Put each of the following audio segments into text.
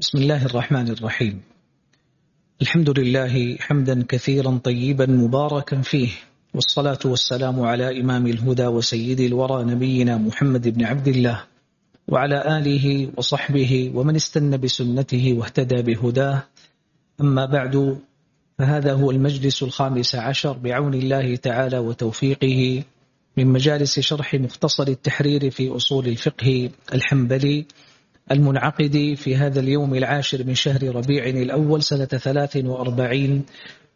بسم الله الرحمن الرحيم. الحمد لله حمدا كثيرا طيبا مباركا فيه والصلاة والسلام على إمام الهدى وسيد الورى نبينا محمد بن عبد الله وعلى آله وصحبه ومن استنى بسنته واهتدى بهداه. أما بعد فهذا هو المجلس الخامس عشر بعون الله تعالى وتوفيقه من مجالس شرح مختصر التحرير في أصول الفقه الحنبلي. المنعقد في هذا اليوم العاشر من شهر ربيع الأول سنة ثلاث وأربعين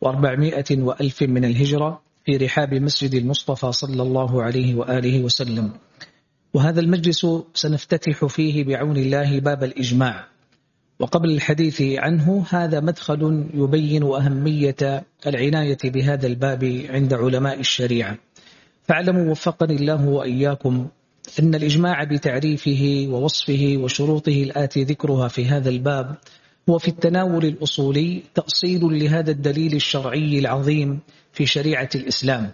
وأربعمائة وألف من الهجرة في رحاب مسجد المصطفى صلى الله عليه وآله وسلم. وهذا المجلس سنفتتح فيه بعون الله باب الإجماع. وقبل الحديث عنه هذا مدخل يبين أهمية العناية بهذا الباب عند علماء الشريعة. فاعلموا وفقني الله وإياكم أن الإجماع بتعريفه ووصفه وشروطه الآتي ذكرها في هذا الباب هو في التناول الأصولي تأصيل لهذا الدليل الشرعي العظيم في شريعة الإسلام.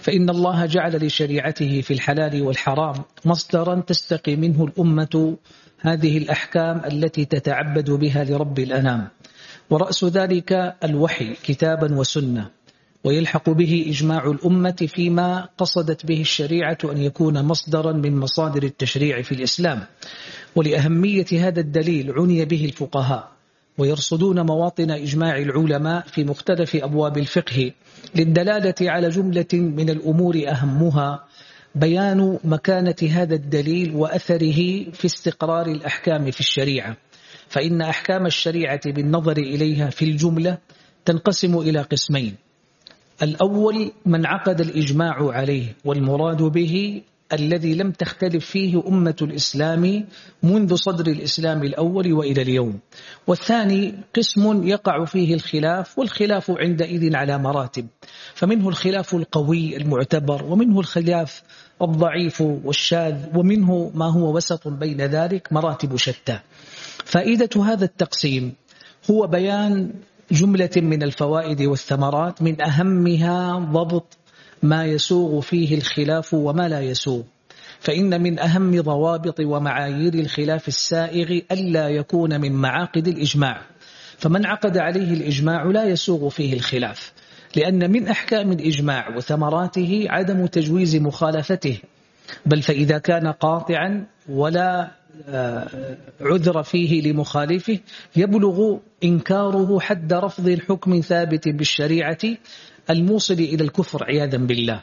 فإن الله جعل لشريعته في الحلال والحرام مصدرا تستقي منه الأمة هذه الأحكام التي تتعبد بها لرب الأنام. ورأس ذلك الوحي كتابا وسنة. ويلحق به إجماع الأمة فيما قصدت به الشريعة أن يكون مصدرا من مصادر التشريع في الإسلام. ولأهمية هذا الدليل عني به الفقهاء ويرصدون مواطن إجماع العلماء في مختلف أبواب الفقه للدلالة على جملة من الأمور أهمها بيان مكانة هذا الدليل وأثره في استقرار الأحكام في الشريعة. فإن أحكام الشريعة بالنظر إليها في الجملة تنقسم إلى قسمين الأول من عقد الإجماع عليه والمراد به الذي لم تختلف فيه أمة الإسلام منذ صدر الإسلام الأول وإلى اليوم. والثاني قسم يقع فيه الخلاف والخلاف عندئذ على مراتب. فمنه الخلاف القوي المعتبر ومنه الخلاف الضعيف والشاذ ومنه ما هو وسط بين ذلك مراتب شتى. فائدة هذا التقسيم هو بيان جملة من الفوائد والثمرات من أهمها ضبط ما يسوغ فيه الخلاف وما لا يسوغ. فإن من أهم ضوابط ومعايير الخلاف السائغ ألا يكون من معاقد الإجماع. فمن عقد عليه الإجماع لا يسوغ فيه الخلاف لأن من أحكام الإجماع وثمراته عدم تجويز مخالفته. بل فإذا كان قاطعا ولا عذر فيه لمخالفه يبلغ إنكاره حد رفض الحكم ثابت بالشريعة الموصل إلى الكفر عياذا بالله.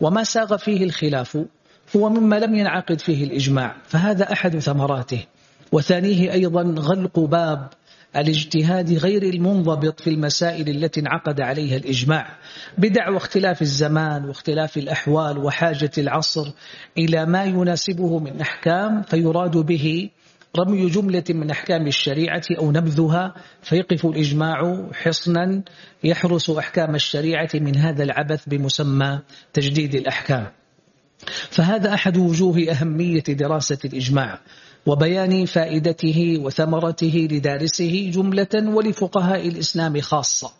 وما ساغ فيه الخلاف هو مما لم ينعقد فيه الإجماع فهذا أحد ثمراته. وثانيه أيضا غلق باب الاجتهاد غير المنضبط في المسائل التي انعقد عليها الإجماع بدعوى اختلاف الزمان واختلاف الأحوال وحاجة العصر إلى ما يناسبه من أحكام فيراد به رمي جملة من أحكام الشريعة أو نبذها فيقف الإجماع حصنا يحرس أحكام الشريعة من هذا العبث بمسمى تجديد الأحكام. فهذا أحد وجوه أهمية دراسة الإجماع. وبيان فائدته وثمرته لدارسه جملة ولفقهاء الإسلام خاصة.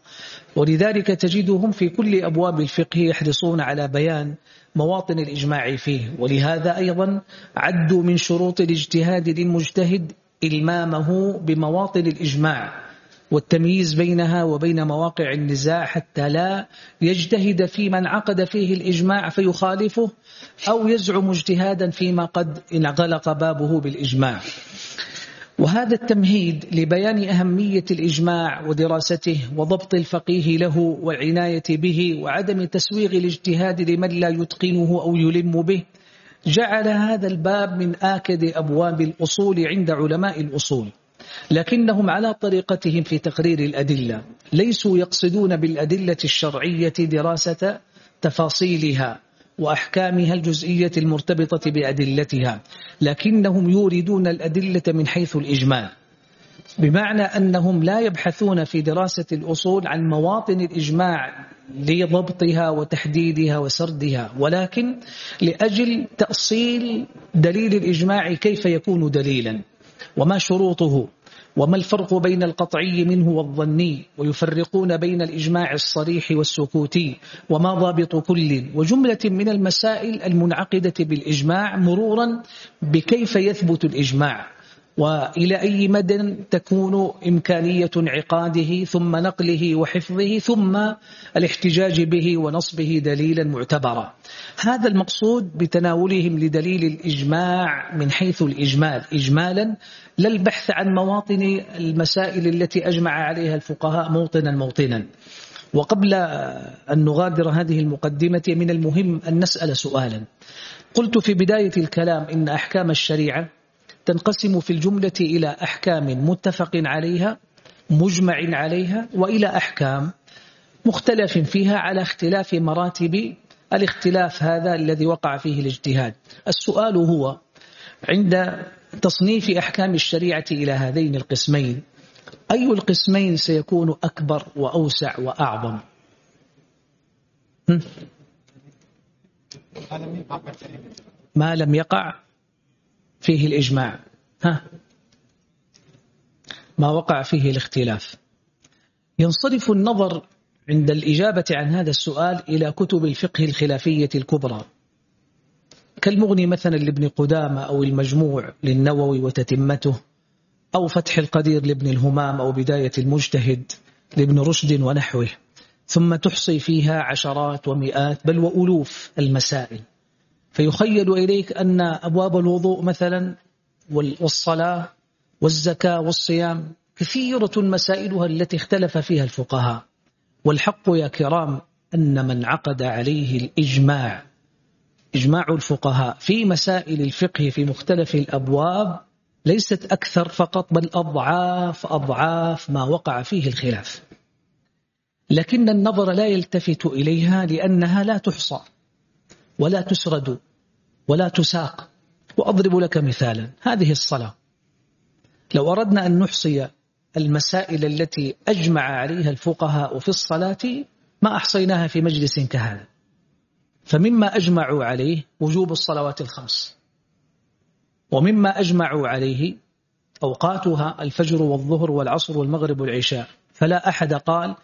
ولذلك تجدهم في كل أبواب الفقه يحرصون على بيان مواطن الإجماع فيه. ولهذا أيضا عدوا من شروط الاجتهاد للمجتهد إلمامه بمواطن الإجماع. والتمييز بينها وبين مواقع النزاع حتى لا يجتهد في من عقد فيه الإجماع فيخالفه أو يزعم اجتهادا فيما قد انغلق بابه بالإجماع. وهذا التمهيد لبيان أهمية الإجماع ودراسته وضبط الفقيه له والعناية به وعدم تسويغ الاجتهاد لمن لا يتقنه أو يلم به جعل هذا الباب من آكد أبواب الأصول عند علماء الأصول. لكنهم على طريقتهم في تقرير الأدلة ليسوا يقصدون بالأدلة الشرعية دراسة تفاصيلها وأحكامها الجزئية المرتبطة بأدلتها لكنهم يوردون الأدلة من حيث الإجمال بمعنى أنهم لا يبحثون في دراسة الأصول عن مواطن الإجماع لضبطها وتحديدها وسردها ولكن لأجل تأصيل دليل الإجماع كيف يكون دليلا؟ وما شروطه؟ وما الفرق بين القطعي منه والظني ويفرقون بين الإجماع الصريح والسكوتي وما ضابط كل وجملة من المسائل المنعقدة بالإجماع مرورا بكيف يثبت الإجماع وإلى أي مدى تكون إمكانية انعقاده ثم نقله وحفظه ثم الاحتجاج به ونصبه دليلا معتبرا. هذا المقصود بتناولهم لدليل الإجماع من حيث الإجمال. إجمالا لا البحث عن مواطن المسائل التي أجمع عليها الفقهاء موطنا موطنا. وقبل أن نغادر هذه المقدمة من المهم أن نسأل سؤالا. قلت في بداية الكلام إن أحكام الشريعة تنقسم في الجملة إلى أحكام متفق عليها مجمع عليها وإلى أحكام مختلف فيها على اختلاف مراتب الاختلاف هذا الذي وقع فيه الاجتهاد. السؤال هو عند تصنيف أحكام الشريعة إلى هذين القسمين أي القسمين سيكون أكبر وأوسع وأعظم؟ ما لم يقع؟ فيه الإجماع. ها؟ ما وقع فيه الاختلاف. ينصرف النظر عند الإجابة عن هذا السؤال إلى كتب الفقه الخلافية الكبرى. كالمغني مثلا لابن قدامة أو المجموع للنووي وتتمته أو فتح القدير لابن الهمام أو بداية المجتهد لابن رشد ونحوه. ثم تحصي فيها عشرات ومئات بل وألوف المسائل. فيخيل إليك أن أبواب الوضوء مثلا والصلاة والزكاة والصيام كثيرة مسائلها التي اختلف فيها الفقهاء. والحق يا كرام أن من عقد عليه الإجماع إجماع الفقهاء في مسائل الفقه في مختلف الأبواب ليست أكثر فقط بل أضعاف أضعاف ما وقع فيه الخلاف. لكن النظر لا يلتفت إليها لأنها لا تحصى. ولا تسرد ولا تساق وأضرب لك مثالا. هذه الصلاة. لو أردنا أن نحصي المسائل التي أجمع عليها الفقهاء في الصلاة ما أحصيناها في مجلس كهذا. فمما أجمعوا عليه وجوب الصلوات الخمس ومما أجمعوا عليه أوقاتها الفجر والظهر والعصر والمغرب والعشاء. فلا أحد قال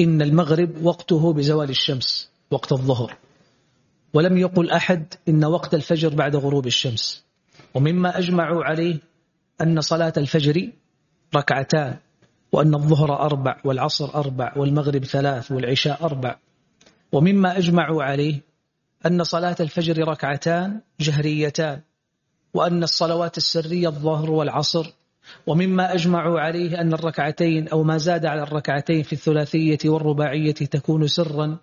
إن المغرب وقته بزوال الشمس وقت الظهر. ولم يقل أحد إن وقت الفجر بعد غروب الشمس. ومما أجمعوا عليه أن صلاة الفجر ركعتان وأن الظهر أربع والعصر أربع والمغرب ثلاث والعشاء أربع. ومما أجمعوا عليه أن صلاة الفجر ركعتان جهريتان وأن الصلوات السرية الظهر والعصر ومما أجمعوا عليه أن الركعتين أو ما زاد على الركعتين في الثلاثية والرباعية تكون سرا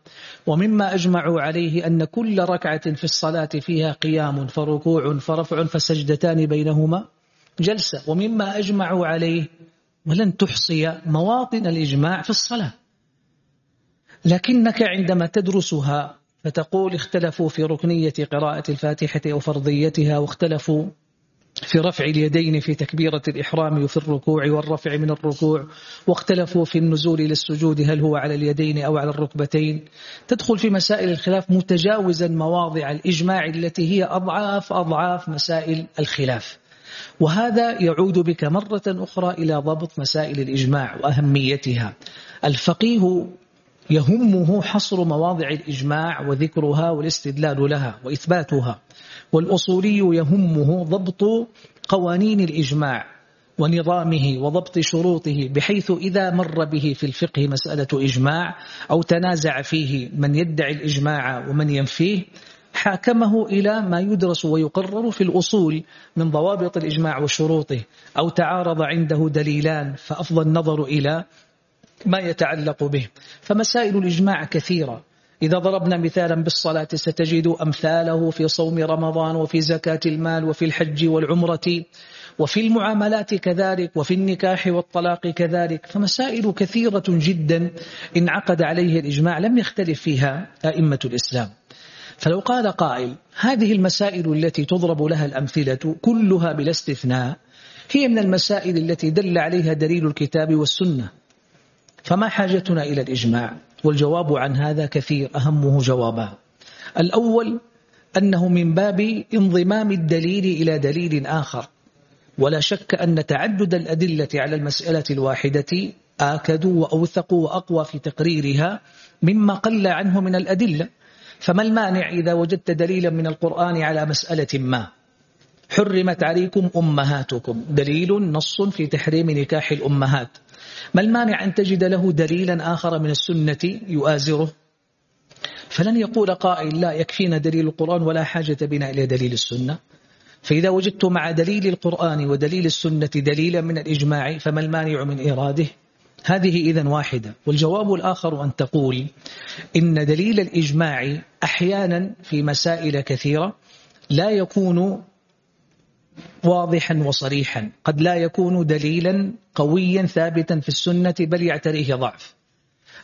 ومما أجمعوا عليه أن كل ركعة في الصلاة فيها قيام فركوع فرفع فسجدتان بينهما جلسة. ومما أجمعوا عليه ولن تحصي مواطن الإجماع في الصلاة. لكنك عندما تدرسها فتقول اختلفوا في ركنية قراءة الفاتحة أو فرضيتها واختلفوا في رفع اليدين في تكبيرة الإحرام وفي الركوع والرفع من الركوع واختلفوا في النزول إلى السجود هل هو على اليدين أو على الركبتين. تدخل في مسائل الخلاف متجاوزا مواضع الإجماع التي هي أضعاف أضعاف مسائل الخلاف. وهذا يعود بك مرة أخرى إلى ضبط مسائل الإجماع وأهميتها. الفقيه يهمه حصر مواضع الإجماع وذكرها والاستدلال لها وإثباتها. والأصولي يهمه ضبط قوانين الإجماع ونظامه وضبط شروطه بحيث إذا مر به في الفقه مسألة إجماع أو تنازع فيه من يدعي الإجماع ومن ينفيه حاكمه إلى ما يدرس ويقرر في الأصول من ضوابط الإجماع وشروطه أو تعارض عنده دليلان فأفضل النظر إلى ما يتعلق به. فمسائل الإجماع كثيرة. إذا ضربنا مثالا بالصلاة ستجد أمثاله في صوم رمضان وفي زكاة المال وفي الحج والعمرة وفي المعاملات كذلك وفي النكاح والطلاق كذلك. فمسائل كثيرة جدا انعقد عليه الإجماع لم يختلف فيها أئمة الإسلام. فلو قال قائل هذه المسائل التي تضرب لها الأمثلة كلها بلا استثناء هي من المسائل التي دل عليها دليل الكتاب والسنة. فما حاجتنا إلى الإجماع؟ والجواب عن هذا كثير أهمه جوابان الأول أنه من باب انضمام الدليل إلى دليل آخر. ولا شك أن تعدد الأدلة على المسألة الواحدة آكد وأوثق وأقوى في تقريرها مما قل عنه من الأدلة. فما المانع إذا وجدت دليلا من القرآن على مسألة ما؟ حرمت عليكم أمهاتكم. دليل نص في تحريم نكاح الأمهات. ما المانع أن تجد له دليلا آخر من السنة يؤازره؟ فلن يقول قائل لا يكفينا دليل القرآن ولا حاجة بنا إلى دليل السنة. فإذا وجدت مع دليل القرآن ودليل السنة دليلا من الإجماع فما المانع من إيراده هذه إذا واحدة. والجواب الآخر أن تقول إن دليل الإجماع أحيانا في مسائل كثيرة لا يكون واضحا وصريحا. قد لا يكون دليلا قويا ثابتا في السنة بل يعتريه ضعف.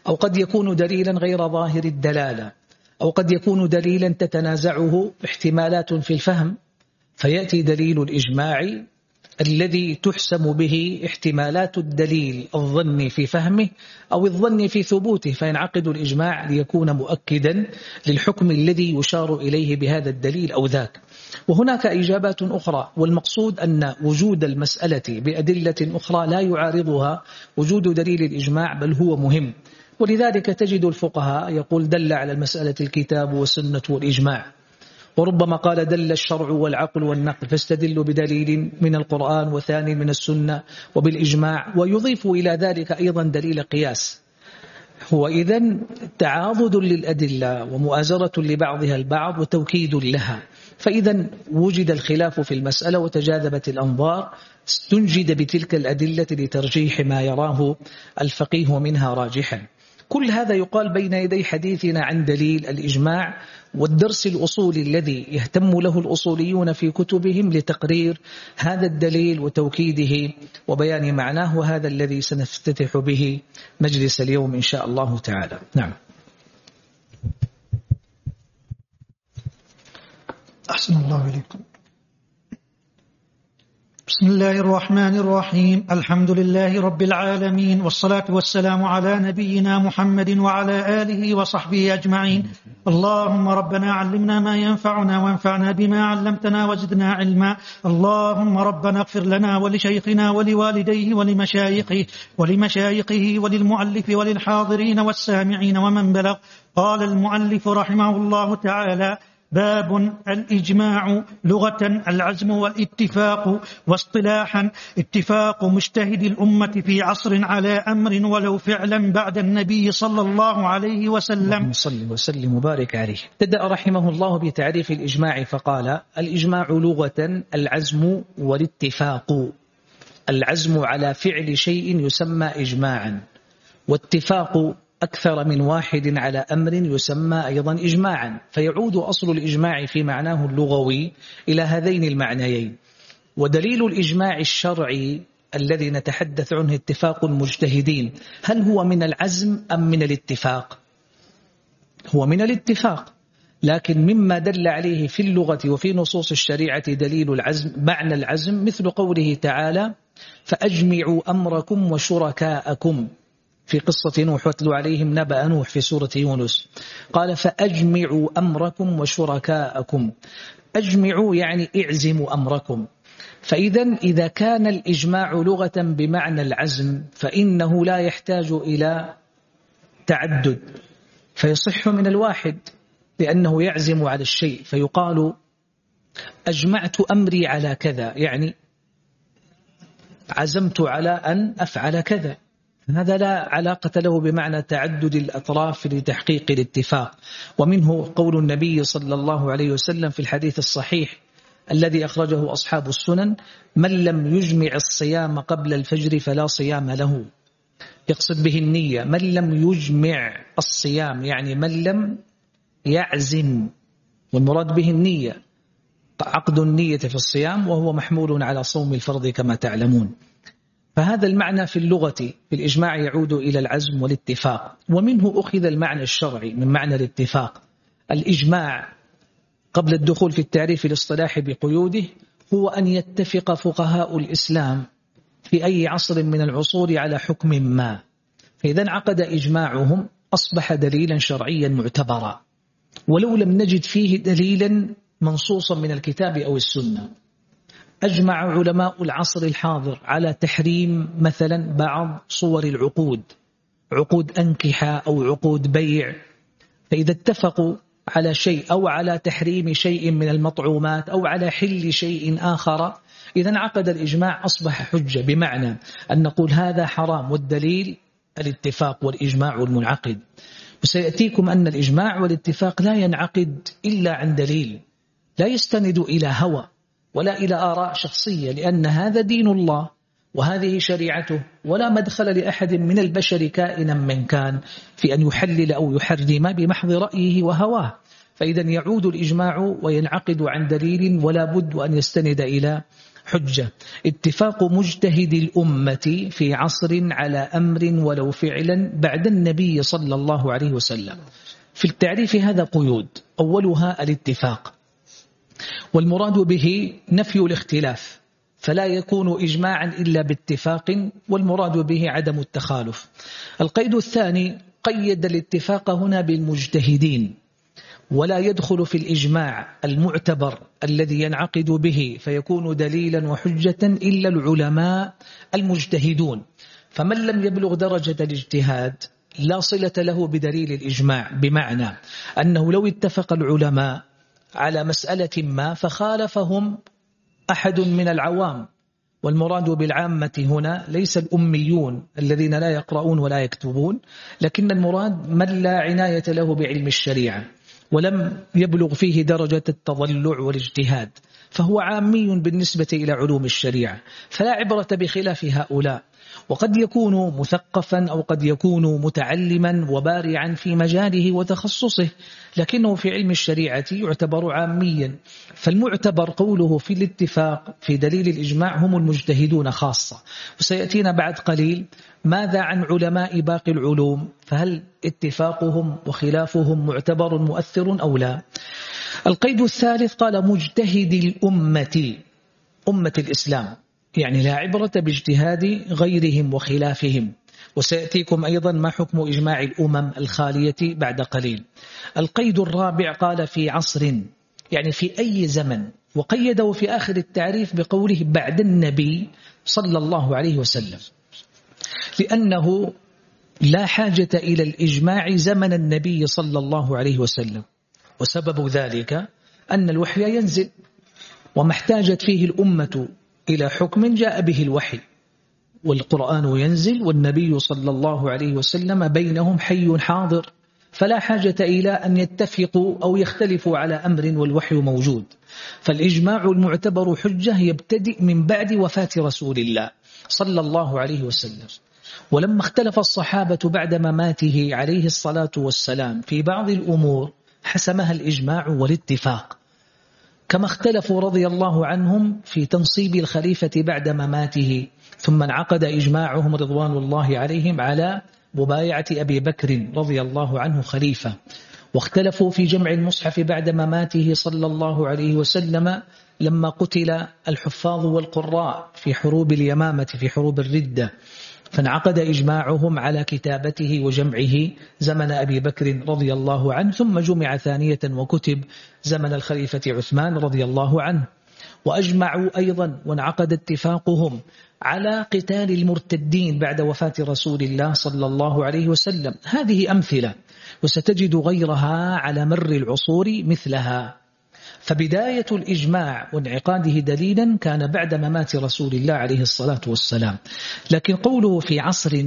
أو قد يكون دليلا غير ظاهر الدلالة. أو قد يكون دليلا تتنازعه احتمالات في الفهم. فيأتي دليل الإجماع الذي تحسم به احتمالات الدليل الظني في فهمه أو الظني في ثبوته. فينعقد الإجماع ليكون مؤكدا للحكم الذي يشار إليه بهذا الدليل أو ذاك. وهناك إجابات أخرى والمقصود أن وجود المسألة بأدلة أخرى لا يعارضها وجود دليل الإجماع بل هو مهم. ولذلك تجد الفقهاء يقول دل على المسألة الكتاب والسنة والإجماع. وربما قال دل الشرع والعقل والنقل. فاستدلوا بدليل من القرآن وثاني من السنة وبالإجماع ويضيف إلى ذلك أيضا دليل قياس. هو إذا تعاضد للأدلة ومؤازرة لبعضها البعض وتوكيد لها. فإذا وجد الخلاف في المسألة وتجاذبت الأنظار استنجد بتلك الأدلة لترجيح ما يراه الفقيه منها راجحا. كل هذا يقال بين يدي حديثنا عن دليل الإجماع والدرس الأصولي الذي يهتم له الأصوليون في كتبهم لتقرير هذا الدليل وتوكيده وبيان معناه وهذا الذي سنفتتح به مجلس اليوم إن شاء الله تعالى. نعم. أحسن الله إليكم. بسم الله الرحمن الرحيم. الحمد لله رب العالمين والصلاة والسلام على نبينا محمد وعلى آله وصحبه أجمعين. اللهم ربنا علمنا ما ينفعنا وانفعنا بما علمتنا وزدنا علما. اللهم ربنا اغفر لنا ولشيخنا ولوالديه ولمشايخه ولمشايخه وللمؤلف وللحاضرين والسامعين ومن بلغ. قال المؤلف رحمه الله تعالى باب الإجماع لغة العزم والاتفاق واصطلاحا. اتفاق مجتهد الأمة في عصر على أمر ولو فعلا بعد النبي صلى الله عليه وسلم. صلى وسلم وبارك عليه. ابتدأ رحمه الله بتعريف الإجماع فقال الإجماع لغة العزم والاتفاق. العزم على فعل شيء يسمى إجماعا. واتفاق أكثر من واحد على أمر يسمى أيضا إجماعا فيعود أصل الإجماع في معناه اللغوي إلى هذين المعنيين. ودليل الإجماع الشرعي الذي نتحدث عنه اتفاق المجتهدين هل هو من العزم أم من الاتفاق؟ هو من الاتفاق لكن مما دل عليه في اللغة وفي نصوص الشريعة دليل العزم معنى العزم مثل قوله تعالى فأجمعوا أمركم وشركاءكم في قصة نوح واتلو عليهم نبأ نوح في سورة يونس. قال فأجمعوا أمركم وشركاءكم. أجمعوا يعني اعزموا أمركم. فإذا إذا كان الإجماع لغة بمعنى العزم فإنه لا يحتاج إلى تعدد. فيصح من الواحد لأنه يعزم على الشيء. فيقال أجمعت أمري على كذا. يعني عزمت على أن أفعل كذا. هذا لا علاقة له بمعنى تعدد الأطراف لتحقيق الاتفاق. ومنه قول النبي صلى الله عليه وسلم في الحديث الصحيح الذي أخرجه أصحاب السنن من لم يجمع الصيام قبل الفجر فلا صيام له. يقصد به النية من لم يجمع الصيام. يعني من لم يعزم. والمراد به النية عقد النية في الصيام وهو محمول على صوم الفرض كما تعلمون. فهذا المعنى في اللغة في الإجماع يعود إلى العزم والاتفاق. ومنه أخذ المعنى الشرعي من معنى الاتفاق. الإجماع قبل الدخول في التعريف الاصطلاحي بقيوده هو أن يتفق فقهاء الإسلام في أي عصر من العصور على حكم ما. فإذا انعقد إجماعهم أصبح دليلا شرعيا معتبرا. ولو لم نجد فيه دليلا منصوصا من الكتاب أو السنة. أجمع علماء العصر الحاضر على تحريم مثلا بعض صور العقود عقود أنكحة أو عقود بيع. فإذا اتفقوا على شيء أو على تحريم شيء من المطعومات أو على حل شيء آخر إذا انعقد الإجماع أصبح حجة. بمعنى أن نقول هذا حرام والدليل الاتفاق والإجماع المنعقد. وسيأتيكم أن الإجماع والاتفاق لا ينعقد إلا عن دليل لا يستند إلى هوى. ولا إلى آراء شخصية لأن هذا دين الله وهذه شريعته ولا مدخل لأحد من البشر كائنا من كان في أن يحلل أو يحرم بمحض رأيه وهواه. فإذا يعود الإجماع وينعقد عن دليل ولا بد أن يستند إلى حجة. اتفاق مجتهد الأمة في عصر على أمر ولو فعلا بعد النبي صلى الله عليه وسلم. في التعريف هذا قيود أولها الاتفاق. والمراد به نفي الاختلاف فلا يكون إجماعا إلا باتفاق والمراد به عدم التخالف. القيد الثاني قيد الاتفاق هنا بالمجتهدين ولا يدخل في الإجماع المعتبر الذي ينعقد به فيكون دليلا وحجة إلا العلماء المجتهدون. فمن لم يبلغ درجة الاجتهاد لا صلة له بدليل الإجماع بمعنى أنه لو اتفق العلماء على مسألة ما فخالفهم أحد من العوام والمراد بالعامة هنا ليس الأميون الذين لا يقرؤون ولا يكتبون لكن المراد من لا عناية له بعلم الشريعة ولم يبلغ فيه درجة التضلع والاجتهاد فهو عامي بالنسبة إلى علوم الشريعة فلا عبرة بخلاف هؤلاء. وقد يكون مثقفا أو قد يكون متعلما وبارعا في مجاله وتخصصه لكنه في علم الشريعة يعتبر عاميا. فالمعتبر قوله في الاتفاق في دليل الإجماع هم المجتهدون خاصة. وسيأتينا بعد قليل ماذا عن علماء باقي العلوم؟ فهل اتفاقهم وخلافهم معتبر مؤثر أو لا؟ القيد الثالث قال مجتهد الأمة أمة الإسلام. يعني لا عبرة باجتهاد غيرهم وخلافهم. وسيأتيكم أيضا ما حكم إجماع الأمم الخالية بعد قليل. القيد الرابع قال في عصر يعني في أي زمن وقيده في آخر التعريف بقوله بعد النبي صلى الله عليه وسلم. لأنه لا حاجة إلى الإجماع زمن النبي صلى الله عليه وسلم. وسبب ذلك أن الوحي ينزل وما احتاجت فيه الأمة إلى حكم جاء به الوحي. والقرآن ينزل والنبي صلى الله عليه وسلم بينهم حي حاضر. فلا حاجة إلى أن يتفقوا أو يختلفوا على أمر والوحي موجود. فالإجماع المعتبر حجة يبتدئ من بعد وفاة رسول الله صلى الله عليه وسلم. ولما اختلف الصحابة بعد مماته عليه الصلاة والسلام في بعض الأمور حسمها الإجماع والاتفاق. كما اختلفوا رضي الله عنهم في تنصيب الخليفة بعد مماته ثم انعقد إجماعهم رضوان الله عليهم على مبايعة أبي بكر رضي الله عنه خليفة. واختلفوا في جمع المصحف بعد مماته صلى الله عليه وسلم لما قتل الحفاظ والقراء في حروب اليمامة في حروب الردة. فانعقد إجماعهم على كتابته وجمعه زمن أبي بكر رضي الله عنه ثم جمع ثانية وكتب زمن الخليفة عثمان رضي الله عنه. وأجمعوا أيضا وانعقد اتفاقهم على قتال المرتدين بعد وفاة رسول الله صلى الله عليه وسلم. هذه أمثلة وستجد غيرها على مر العصور مثلها. فبداية الإجماع وانعقاده دليلا كان بعد ممات رسول الله عليه الصلاة والسلام. لكن قوله في عصر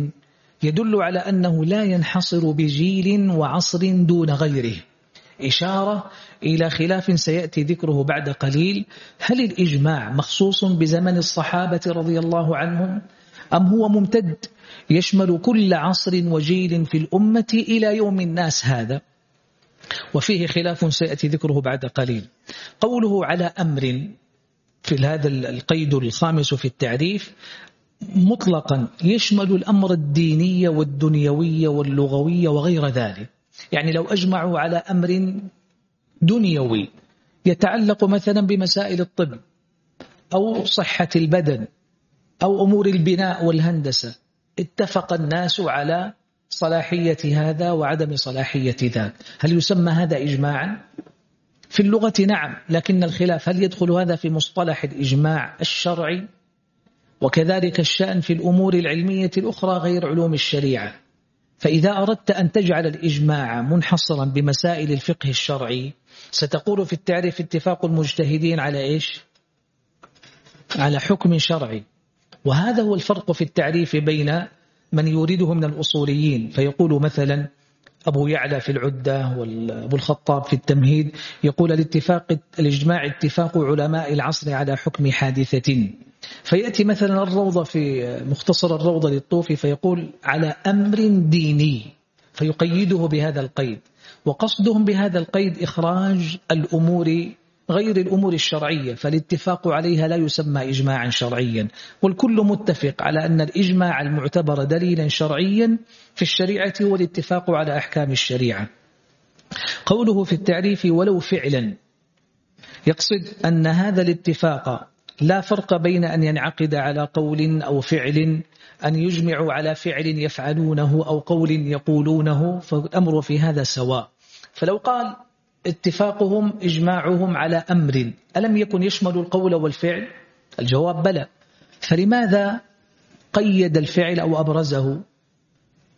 يدل على أنه لا ينحصر بجيل وعصر دون غيره. إشارة إلى خلاف سيأتي ذكره بعد قليل. هل الإجماع مخصوص بزمن الصحابة رضي الله عنهم؟ أم هو ممتد يشمل كل عصر وجيل في الأمة إلى يوم الناس هذا؟ وفيه خلاف سيأتي ذكره بعد قليل. قوله على أمر في هذا القيد الخامس في التعريف مطلقا يشمل الأمر الديني والدنيوي واللغوي وغير ذلك. يعني لو أجمعوا على أمر دنيوي يتعلق مثلا بمسائل الطب أو صحة البدن أو أمور البناء والهندسة اتفق الناس على صلاحية هذا وعدم صلاحية ذاك. هل يسمى هذا إجماعا؟ في اللغة نعم لكن الخلاف هل يدخل هذا في مصطلح الإجماع الشرعي؟ وكذلك الشأن في الأمور العلمية الأخرى غير علوم الشريعة. فإذا أردت أن تجعل الإجماع منحصرا بمسائل الفقه الشرعي ستقول في التعريف اتفاق المجتهدين على إيش؟ على حكم شرعي. وهذا هو الفرق في التعريف بين من يورده من الأصوليين. فيقول مثلا أبو يعلى في العدة وأبو الخطاب في التمهيد يقول الاتفاق الإجماع اتفاق علماء العصر على حكم حادثة. فيأتي مثلا الروضة في مختصر الروضة للطوفي فيقول على أمر ديني فيقيده بهذا القيد. وقصدهم بهذا القيد إخراج الأمور غير الأمور الشرعية فالاتفاق عليها لا يسمى إجماعا شرعيا. والكل متفق على أن الإجماع المعتبر دليلا شرعيا في الشريعة هو الاتفاق على أحكام الشريعة. قوله في التعريف ولو فعلا يقصد أن هذا الاتفاق لا فرق بين أن ينعقد على قول أو فعل أن يجمعوا على فعل يفعلونه أو قول يقولونه فالأمر في هذا سواء. فلو قال اتفاقهم إجماعهم على أمر. ألم يكن يشمل القول والفعل؟ الجواب بلى. فلماذا قيد الفعل أو أبرزه؟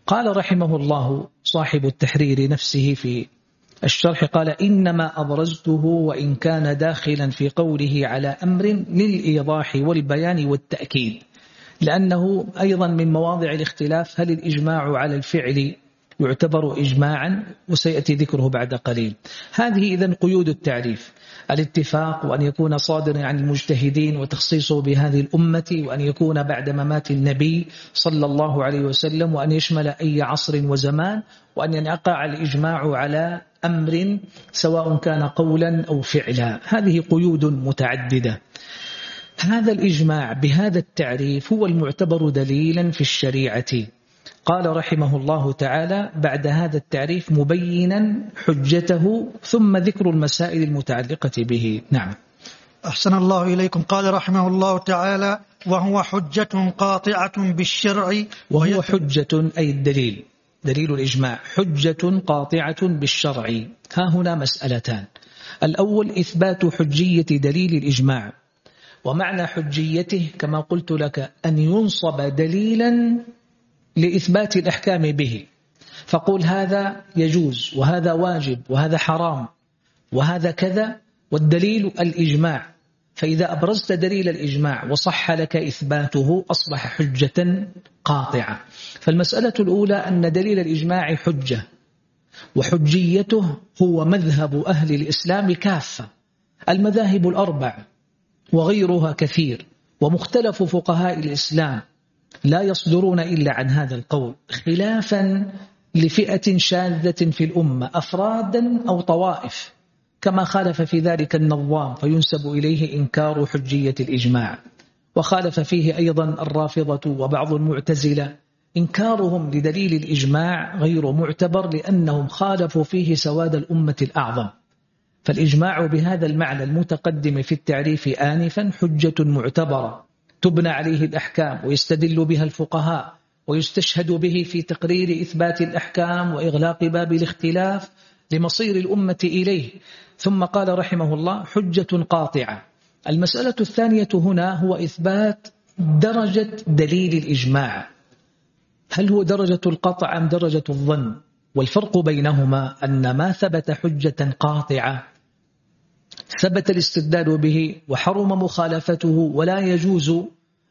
قال رحمه الله صاحب التحرير نفسه في الشرح قال إنما أبرزته وإن كان داخلا في قوله على أمر للإيضاح والبيان والتأكيد. لأنه أيضا من مواضع الاختلاف هل الإجماع على الفعل يعتبر إجماعا وسيأتي ذكره بعد قليل. هذه إذا قيود التعريف. الاتفاق وأن يكون صادرا عن المجتهدين وتخصيصه بهذه الأمة وأن يكون بعد ممات النبي صلى الله عليه وسلم وأن يشمل أي عصر وزمان وأن يقع الإجماع على أمر سواء كان قولا أو فعلا. هذه قيود متعددة. هذا الإجماع بهذا التعريف هو المعتبر دليلا في الشريعة. قال رحمه الله تعالى بعد هذا التعريف مبينا حجته ثم ذكر المسائل المتعلقة به. نعم. أحسن الله إليكم. قال رحمه الله تعالى وهو حجة قاطعة بالشرع وهو حجة أي الدليل دليل الإجماع. حجة قاطعة بالشرع. ها هنا مسألتان. الأول إثبات حجية دليل الإجماع. ومعنى حجيته كما قلت لك أن ينصب دليلا لإثبات الأحكام به. فقول هذا يجوز وهذا واجب وهذا حرام وهذا كذا والدليل الإجماع. فإذا أبرزت دليل الإجماع وصح لك إثباته أصبح حجة قاطعة. فالمسألة الأولى أن دليل الإجماع حجة وحجيته هو مذهب أهل الإسلام كافة. المذاهب الأربع وغيرها كثير ومختلف فقهاء الإسلام. لا يصدرون إلا عن هذا القول خلافا لفئة شاذة في الأمة أفرادا أو طوائف. كما خالف في ذلك النظام فينسب إليه إنكار حجية الإجماع. وخالف فيه أيضا الرافضة وبعض المعتزلة. إنكارهم لدليل الإجماع غير معتبر لأنهم خالفوا فيه سواد الأمة الأعظم. فالإجماع بهذا المعنى المتقدم في التعريف آنفا حجة معتبرة. تبنى عليه الأحكام ويستدل بها الفقهاء ويستشهد به في تقرير إثبات الأحكام وإغلاق باب الاختلاف لمصير الأمة إليه. ثم قال رحمه الله حجة قاطعة. المسألة الثانية هنا هو إثبات درجة دليل الإجماع. هل هو درجة القطع أم درجة الظن؟ والفرق بينهما أن ما ثبت حجة قاطعة ثبت الاستدلال به وحرم مخالفته ولا يجوز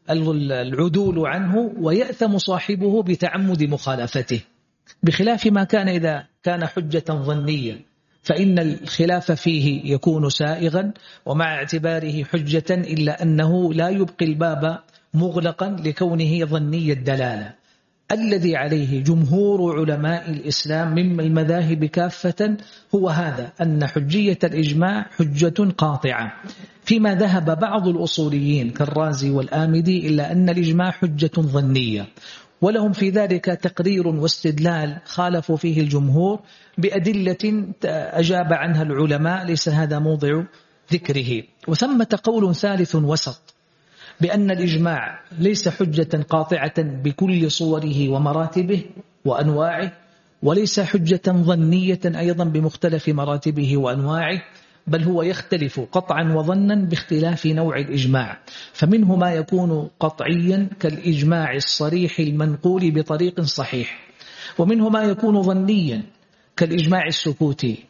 العدول عنه ويأثم صاحبه بتعمد مخالفته. بخلاف ما كان إذا كان حجة ظنية فإن الخلاف فيه يكون سائغا ومع اعتباره حجة إلا أنه لا يبقي الباب مغلقا لكونه ظني الدلالة. الذي عليه جمهور علماء الإسلام من المذاهب كافة هو هذا أن حجية الإجماع حجة قاطعة. فيما ذهب بعض الأصوليين كالرازي والآمدي إلا أن الإجماع حجة ظنية ولهم في ذلك تقرير واستدلال خالفوا فيه الجمهور بأدلة أجاب عنها العلماء ليس هذا موضع ذكره. وثمة قول ثالث وسط بأن الإجماع ليس حجة قاطعة بكل صوره ومراتبه وأنواعه وليس حجة ظنية أيضا بمختلف مراتبه وأنواعه بل هو يختلف قطعا وظنا باختلاف نوع الإجماع. فمنه ما يكون قطعيا كالإجماع الصريح المنقول بطريق صحيح ومنه ما يكون ظنيا كالإجماع السكوتي.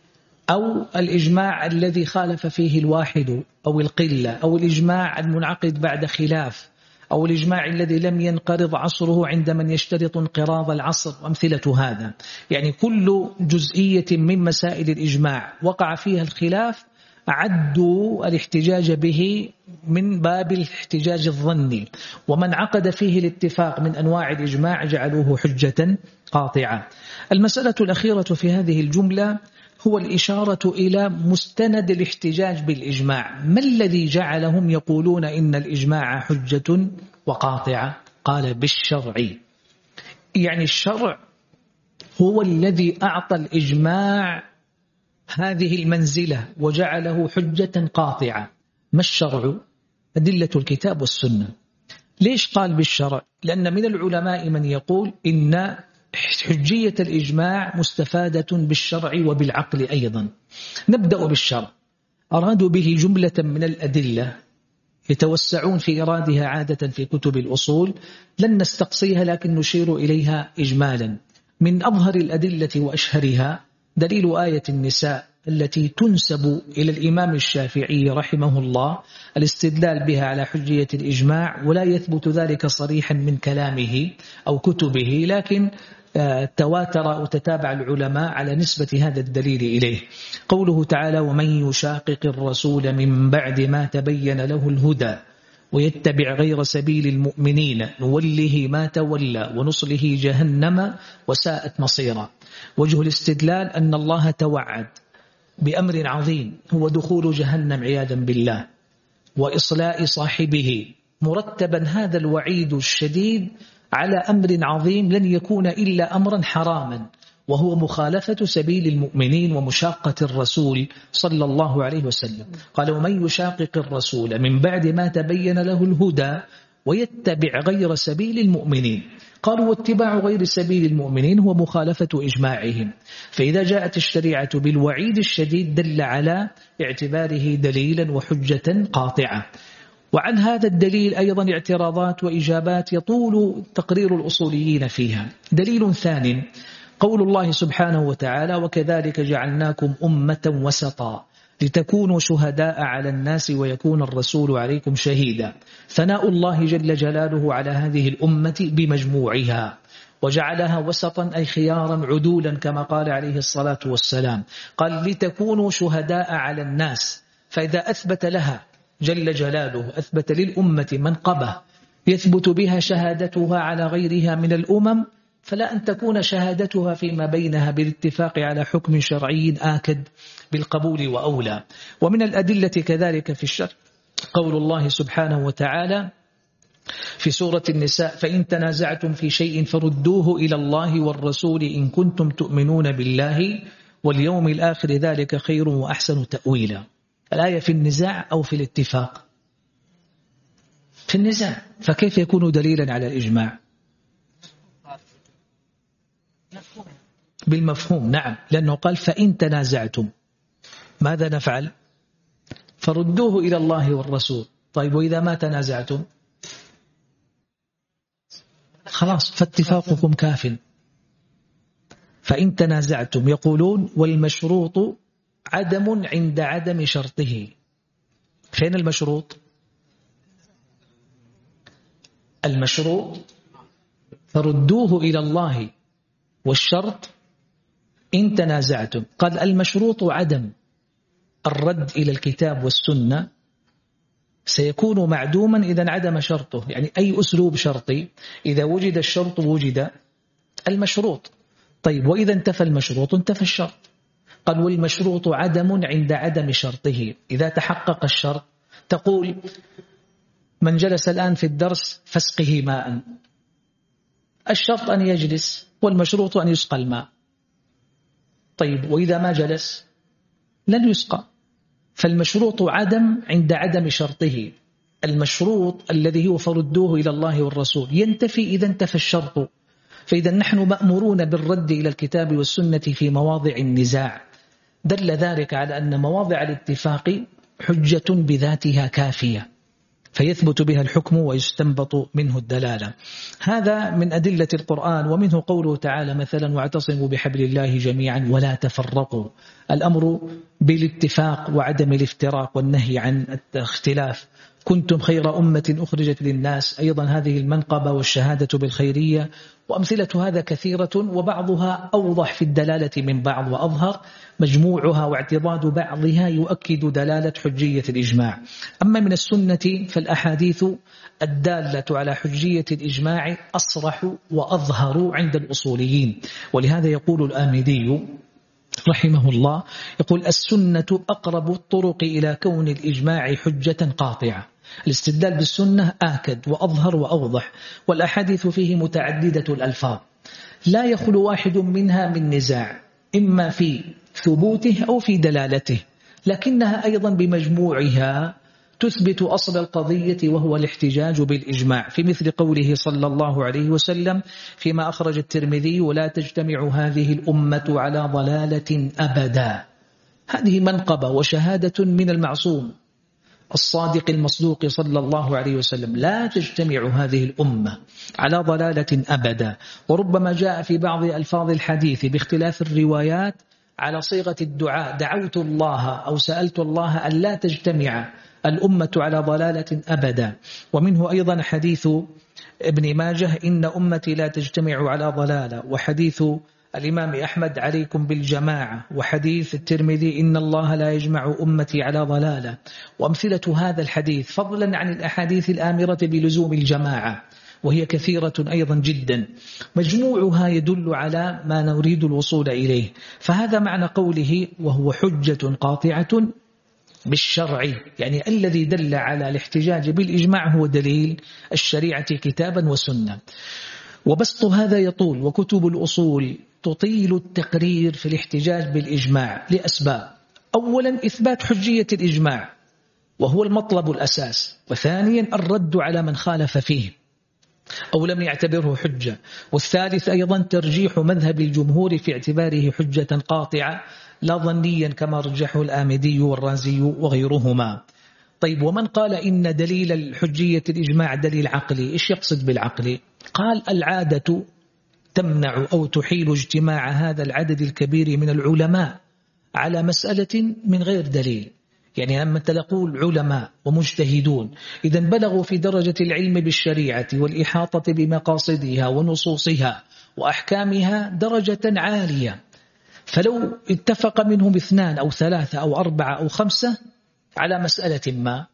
أو الإجماع الذي خالف فيه الواحد أو القلة أو الإجماع المنعقد بعد خلاف أو الإجماع الذي لم ينقرض عصره عند من يشترط انقراض العصر وأمثلة هذا. يعني كل جزئية من مسائل الإجماع وقع فيها الخلاف عدوا الاحتجاج به من باب الاحتجاج الظني. ومن عقد فيه الاتفاق من أنواع الإجماع جعلوه حجة قاطعة. المسألة الأخيرة في هذه الجملة هو الإشارة إلى مستند الاحتجاج بالإجماع. ما الذي جعلهم يقولون إن الإجماع حجة وقاطعة؟ قال بالشرع. يعني الشرع هو الذي أعطى الإجماع هذه المنزلة وجعله حجة قاطعة. ما الشرع؟ أدلة الكتاب والسنة. ليش قال بالشرع؟ لأن من العلماء من يقول إن حجية الإجماع مستفادة بالشرع وبالعقل أيضا. نبدأ بالشرع. أرادوا به جملة من الأدلة. يتوسعون في إرادها عادة في كتب الأصول. لن نستقصيها لكن نشير إليها إجمالا. من أظهر الأدلة وأشهرها دليل آية النساء. التي تنسب إلى الإمام الشافعي رحمه الله الاستدلال بها على حجية الإجماع ولا يثبت ذلك صريحا من كلامه أو كتبه لكن تواتر وتتابع العلماء على نسبة هذا الدليل إليه. قوله تعالى ومن يشاقق الرسول من بعد ما تبين له الهدى ويتبع غير سبيل المؤمنين نوله ما تولى ونصله جهنم وساءت مصيرا وجه الاستدلال أن الله توعد بأمر عظيم هو دخول جهنم عياذا بالله وإصلاء صاحبه. مرتبا هذا الوعيد الشديد على أمر عظيم لن يكون إلا أمرا حراما وهو مخالفة سبيل المؤمنين ومشاقة الرسول صلى الله عليه وسلم. قال ومن يشاقق الرسول من بعد ما تبين له الهدى ويتبع غير سبيل المؤمنين. قالوا واتباع غير سبيل المؤمنين هو مخالفة إجماعهم. فإذا جاءت الشريعة بالوعيد الشديد دل على اعتباره دليلا وحجة قاطعة. وعن هذا الدليل أيضا اعتراضات وإجابات يطول تقرير الأصوليين فيها. دليل ثاني قول الله سبحانه وتعالى وكذلك جعلناكم أمة وسطا لتكونوا شهداء على الناس ويكون الرسول عليكم شهيدا. ثناء الله جل جلاله على هذه الأمة بمجموعها. وجعلها وسطا أي خيارا عدولا كما قال عليه الصلاة والسلام. قال لتكونوا شهداء على الناس. فإذا أثبت لها جل جلاله أثبت للأمة منقبة يثبت بها شهادتها على غيرها من الأمم فلا أن تكون شهادتها فيما بينها بالاتفاق على حكم شرعي آكد بالقبول وأولى. ومن الأدلة كذلك في الشرع قول الله سبحانه وتعالى في سورة النساء فإن تنازعتم في شيء فردوه إلى الله والرسول إن كنتم تؤمنون بالله واليوم الآخر ذلك خير وأحسن تأويلا. الآية في النزاع أو في الاتفاق؟ في النزاع. فكيف يكون دليلا على الإجماع؟ بالمفهوم نعم. لأنه قال فإن تنازعتم ماذا نفعل؟ فردوه إلى الله والرسول. طيب وإذا ما تنازعتم؟ خلاص فاتفاقكم كاف. فإن تنازعتم يقولون والمشروط عدم عند عدم شرطه. فين المشروط؟ المشروط فردوه إلى الله والشرط إن تنازعتم. قال المشروط عدم الرد إلى الكتاب والسنة سيكون معدوما إذا عدم شرطه يعني أي أسلوب شرطي إذا وجد الشرط وجد المشروط. طيب وإذا انتفى المشروط انتفى الشرط. قال والمشروط عدم عند عدم شرطه. إذا تحقق الشرط تقول من جلس الآن في الدرس فاسقه ماء. الشرط أن يجلس والمشروط أن يسقى الماء. طيب وإذا ما جلس لن يسقى. فالمشروط عدم عند عدم شرطه. المشروط الذي هو فردوه إلى الله والرسول. ينتفي إذا انتفى الشرط. فإذا نحن مأمورون بالرد إلى الكتاب والسنة في مواضع النزاع. دل ذلك على أن مواضع الاتفاق حجة بذاتها كافية. فيثبت بها الحكم ويستنبط منه الدلالة. هذا من أدلة القرآن ومنه قوله تعالى مثلا واعتصموا بحبل الله جميعا ولا تفرقوا. الأمر بالاتفاق وعدم الافتراق والنهي عن الاختلاف. كنتم خير أمة أخرجت للناس. أيضا هذه المنقبة والشهادة بالخيرية وأمثلة هذا كثيرة وبعضها أوضح في الدلالة من بعض وأظهر. مجموعها واعتضاد بعضها يؤكد دلالة حجية الإجماع. أما من السنة فالأحاديث الدالة على حجية الإجماع أصرح وأظهر عند الأصوليين. ولهذا يقول الآمدي رحمه الله يقول السنة أقرب الطرق إلى كون الإجماع حجة قاطعة. الاستدلال بالسنة آكد وأظهر وأوضح والأحاديث فيه متعددة الألفاظ. لا يخلو واحد منها من نزاع إما في ثبوته أو في دلالته لكنها أيضا بمجموعها تثبت أصل القضية وهو الاحتجاج بالإجماع. في مثل قوله صلى الله عليه وسلم فيما أخرج الترمذي ولا تجتمع هذه الأمة على ضلالة أبدا. هذه منقبة وشهادة من المعصوم. الصادق المصدوق صلى الله عليه وسلم. لا تجتمع هذه الأمة على ضلالة أبدا. وربما جاء في بعض ألفاظ الحديث باختلاف الروايات على صيغة الدعاء. دعوت الله أو سألت الله أن لا تجتمع الأمة على ضلالة أبدا. ومنه أيضا حديث ابن ماجه إن أمتي لا تجتمع على ضلالة. وحديث الإمام أحمد عليكم بالجماعة وحديث الترمذي إن الله لا يجمع أمتي على ضلالة. وأمثلة هذا الحديث فضلا عن الأحاديث الآمرة بلزوم الجماعة وهي كثيرة أيضا جدا. مجموعها يدل على ما نريد الوصول إليه فهذا معنى قوله وهو حجة قاطعة بالشرع يعني الذي دل على الاحتجاج بالإجماع هو دليل الشريعة كتابا وسنة. وبسط هذا يطول وكتب الأصول تطيل التقرير في الاحتجاج بالإجماع لأسباب. أولا إثبات حجية الإجماع وهو المطلب الأساس. وثانيا الرد على من خالف فيه. أو لم يعتبره حجة. والثالث أيضا ترجيح مذهب الجمهور في اعتباره حجة قاطعة لا ظنيا كما رجحه الآمدي والرازي وغيرهما. طيب ومن قال إن دليل الحجية الإجماع دليل عقلي؟ إيش يقصد بالعقلي؟ قال العادة تمنع أو تحيل اجتماع هذا العدد الكبير من العلماء على مسألة من غير دليل. يعني لما تلقوا علماء ومجتهدون إذا بلغوا في درجة العلم بالشريعة والإحاطة بمقاصدها ونصوصها وأحكامها درجة عالية. فلو اتفق منهم اثنان أو ثلاثة أو أربعة أو خمسة على مسألة ما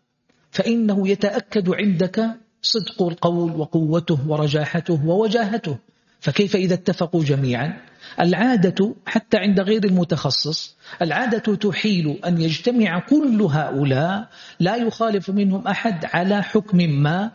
فإنه يتأكد عندك صدق القول وقوته ورجاحته ووجاهته. فكيف إذا اتفقوا جميعا؟ العادة حتى عند غير المتخصص العادة تحيل أن يجتمع كل هؤلاء لا يخالف منهم أحد على حكم ما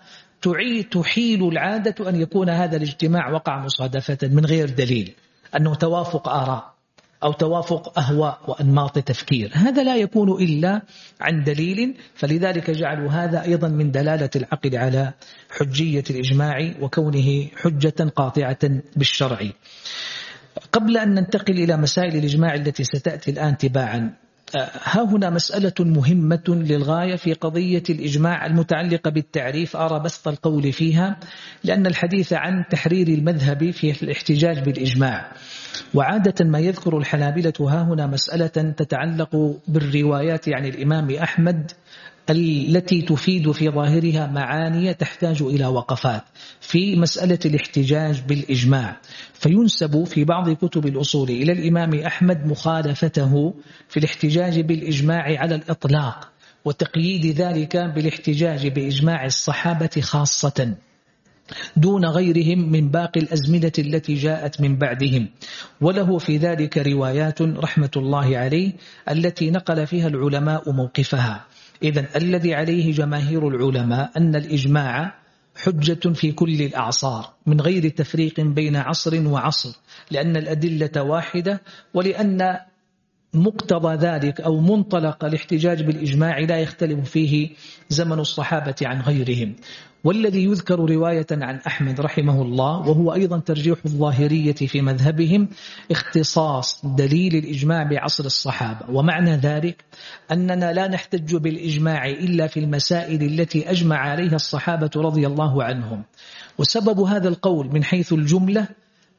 تحيل العادة أن يكون هذا الاجتماع وقع مصادفة من غير دليل أنه توافق آراء. أو توافق أهواء وأنماط تفكير. هذا لا يكون إلا عن دليل فلذلك جعلوا هذا أيضا من دلالة العقل على حجية الإجماع وكونه حجة قاطعة بالشرع. قبل أن ننتقل إلى مسائل الإجماع التي ستأتي الآن تباعا ها هنا مسألة مهمة للغاية في قضية الإجماع المتعلقة بالتعريف. أرى بسط القول فيها لأن الحديث عن تحرير المذهب في الاحتجاج بالإجماع. وعادة ما يذكر الحنابلة ها هنا مسألة تتعلق بالروايات عن الإمام أحمد التي تفيد في ظاهرها معاني تحتاج إلى وقفات في مسألة الاحتجاج بالإجماع. فينسب في بعض كتب الأصول إلى الإمام أحمد مخالفته في الاحتجاج بالإجماع على الإطلاق وتقييد ذلك بالاحتجاج بإجماع الصحابة خاصة دون غيرهم من باقي الأزمنة التي جاءت من بعدهم. وله في ذلك روايات رحمة الله عليه التي نقل فيها العلماء موقفها. إذا الذي عليه جماهير العلماء أن الإجماع حجة في كل الأعصار من غير تفريق بين عصر وعصر لأن الأدلة واحدة ولأن مقتضى ذلك أو منطلق الاحتجاج بالإجماع لا يختلف فيه زمن الصحابة عن غيرهم. والذي يذكر رواية عن أحمد رحمه الله وهو أيضا ترجيح الظاهرية في مذهبهم اختصاص دليل الإجماع بعصر الصحابة. ومعنى ذلك أننا لا نحتج بالإجماع إلا في المسائل التي أجمع عليها الصحابة رضي الله عنهم. وسبب هذا القول من حيث الجملة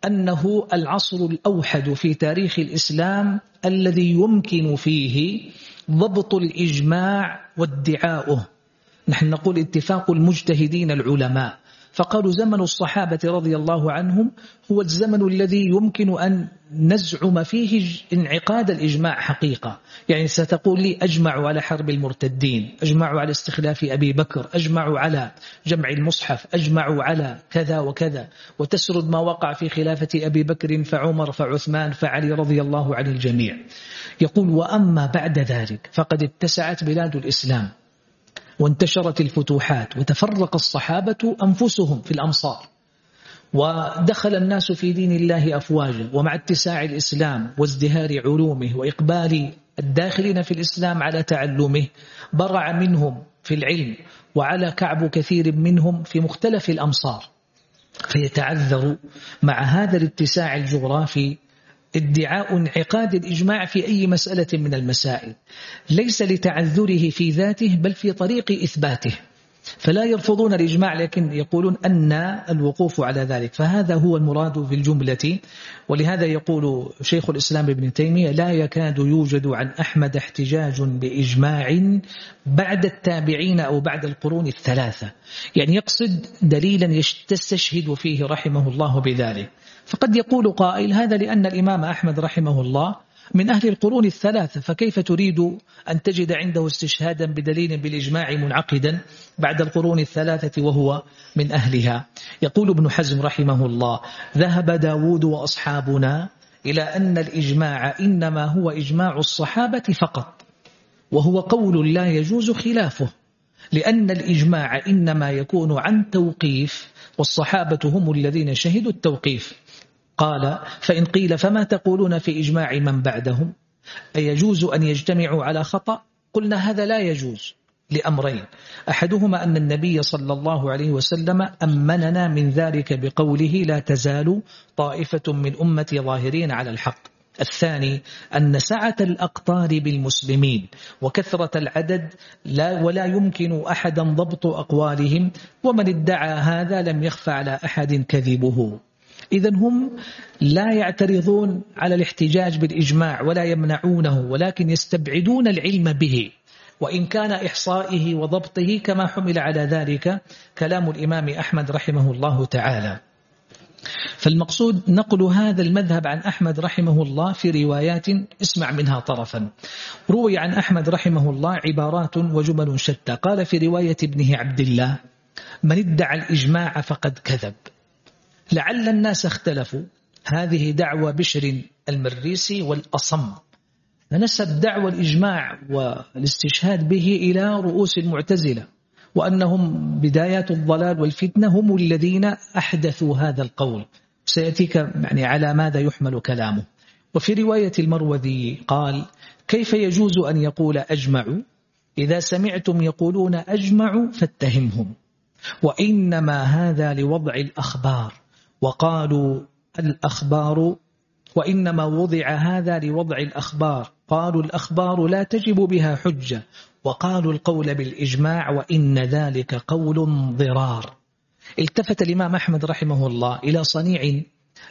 أنه العصر الأوحد في تاريخ الإسلام الذي يمكن فيه ضبط الإجماع وادعاؤه. نحن نقول اتفاق المجتهدين العلماء. فقالوا زمن الصحابة رضي الله عنهم هو الزمن الذي يمكن أن نزعم فيه انعقاد الإجماع حقيقة. يعني ستقول لي أجمع على حرب المرتدين أجمع على استخلاف أبي بكر أجمع على جمع المصحف أجمع على كذا وكذا. وتسرد ما وقع في خلافة أبي بكر فعمر فعثمان فعلي رضي الله عن الجميع. يقول وأما بعد ذلك فقد اتسعت بلاد الإسلام. وانتشرت الفتوحات وتفرق الصحابة أنفسهم في الأمصار. ودخل الناس في دين الله أفواجا ومع اتساع الإسلام وازدهار علومه وإقبال الداخلين في الإسلام على تعلمه برع منهم في العلم وعلى كعب كثير منهم في مختلف الأمصار. فيتعذر مع هذا الاتساع الجغرافي ادعاء انعقاد الإجماع في أي مسألة من المسائل ليس لتعذره في ذاته بل في طريق إثباته. فلا يرفضون الإجماع لكن يقولون أن الوقوف على ذلك. فهذا هو المراد في الجملة. ولهذا يقول شيخ الإسلام ابن تيمية لا يكاد يوجد عن أحمد احتجاج بإجماع بعد التابعين أو بعد القرون الثلاثة. يعني يقصد دليلا تستشهد فيه رحمه الله بذلك. فقد يقول قائل هذا لأن الإمام أحمد رحمه الله من أهل القرون الثلاثة فكيف تريد أن تجد عنده استشهادا بدليل بالإجماع منعقدا بعد القرون الثلاثة وهو من أهلها؟ يقول ابن حزم رحمه الله ذهب داود وأصحابنا إلى أن الإجماع إنما هو إجماع الصحابة فقط وهو قول لا يجوز خلافه لأن الإجماع إنما يكون عن توقيف والصحابة هم الذين شهدوا التوقيف. قال فإن قيل فما تقولون في إجماع من بعدهم؟ أيجوز أن يجتمعوا على خطأ؟ قلنا هذا لا يجوز لأمرين. أحدهما أن النبي صلى الله عليه وسلم أمننا من ذلك بقوله لا تزال طائفة من أمتي ظاهرين على الحق. الثاني أن سعة الأقطار بالمسلمين وكثرة العدد لا ولا يمكن أحدا ضبط أقوالهم ومن ادعى هذا لم يخف على أحد كذبه. إذا هم لا يعترضون على الاحتجاج بالإجماع ولا يمنعونه ولكن يستبعدون العلم به. وإن كان إحصائه وضبطه كما حمل على ذلك كلام الإمام أحمد رحمه الله تعالى. فالمقصود نقل هذا المذهب عن أحمد رحمه الله في روايات اسمع منها طرفا. روي عن أحمد رحمه الله عبارات وجمل شتى. قال في رواية ابنه عبد الله من ادعى الإجماع فقد كذب. لعل الناس اختلفوا. هذه دعوة بشر المريسي والأصم. فنسب دعوة الإجماع والاستشهاد به إلى رؤوس المعتزلة. وأنهم بدايات الضلال والفتنة هم الذين أحدثوا هذا القول. سيأتيك يعني على ماذا يحمل كلامه. وفي رواية المروذي قال كيف يجوز أن يقول أجمع إذا سمعتم يقولون أجمع فاتهمهم. وإنما هذا لوضع الأخبار. وقالوا الأخبار وإنما وضع هذا لوضع الأخبار. قالوا الأخبار لا تجب بها حجة وقالوا القول بالإجماع وإن ذلك قول ضرار. التفت الإمام أحمد رحمه الله إلى صنيع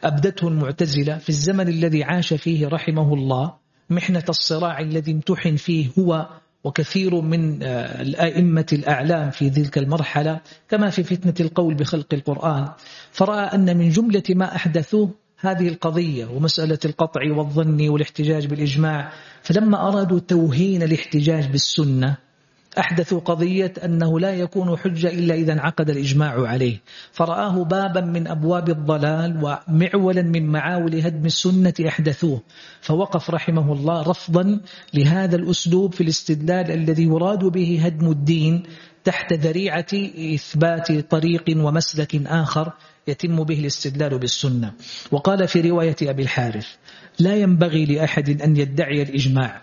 أبدته المعتزلة في الزمن الذي عاش فيه رحمه الله محنة الصراع الذي امتحن فيه هو وكثير من آه، الأئمة الأعلام في تلك المرحلة كما في فتنة القول بخلق القرآن. فرأى أن من جملة ما أحدثوه هذه القضية ومسألة القطع والظن والاحتجاج بالإجماع فلما أرادوا توهين الاحتجاج بالسنة أحدثوا قضية أنه لا يكون حجة إلا إذا انعقد الإجماع عليه. فرآه بابا من أبواب الضلال ومعولا من معاول هدم السنة أحدثوه. فوقف رحمه الله رفضا لهذا الأسلوب في الاستدلال الذي يراد به هدم الدين تحت ذريعة إثبات طريق ومسلك آخر يتم به الاستدلال بالسنة. وقال في رواية أبي الحارث لا ينبغي لأحد أن يدعي الإجماع.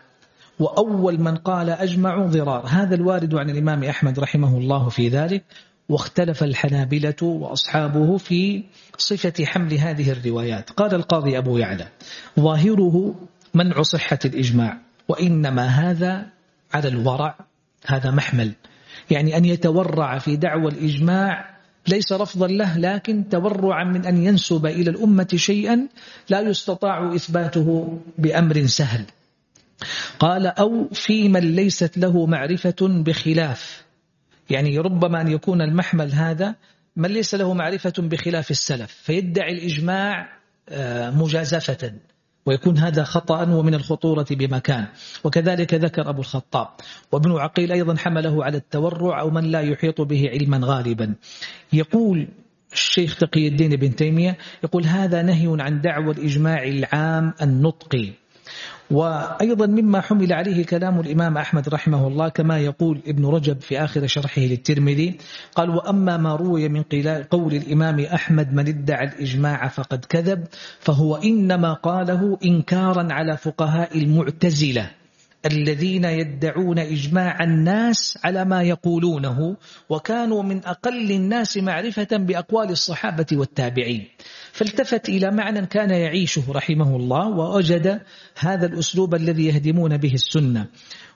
وأول من قال أجمع ضرار. هذا الوارد عن الإمام أحمد رحمه الله في ذلك. واختلف الحنابلة وأصحابه في صفة حمل هذه الروايات. قال القاضي أبو يعلى ظاهره منع صحة الإجماع وإنما هذا على الورع هذا محمل. يعني أن يتورع في دعوى الإجماع ليس رفضا له لكن تورعا من أن ينسب إلى الأمة شيئا لا يستطاع إثباته بأمر سهل. قال أو في من ليست له معرفة بخلاف. يعني ربما أن يكون المحمل هذا من ليس له معرفة بخلاف السلف فيدعي الإجماع آه، مجازفة. ويكون هذا خطأ ومن الخطورة بمكان. وكذلك ذكر أبو الخطاب. وابن عقيل أيضا حمله على التورع أو من لا يحيط به علما غالبا. يقول الشيخ تقي الدين بن تيمية يقول هذا نهي عن دعوى الإجماع العام النطقي. وأيضا مما حمل عليه كلام الإمام أحمد رحمه الله كما يقول ابن رجب في آخر شرحه للترمذي قال وأما ما روي من قول الإمام أحمد من ادعى الإجماع فقد كذب فهو إنما قاله إنكارا على فقهاء المعتزلة. الذين يدعون إجماع الناس على ما يقولونه وكانوا من أقل الناس معرفة بأقوال الصحابة والتابعين. فالتفت إلى معنى كان يعيشه رحمه الله ووجد هذا الأسلوب الذي يهدمون به السنة.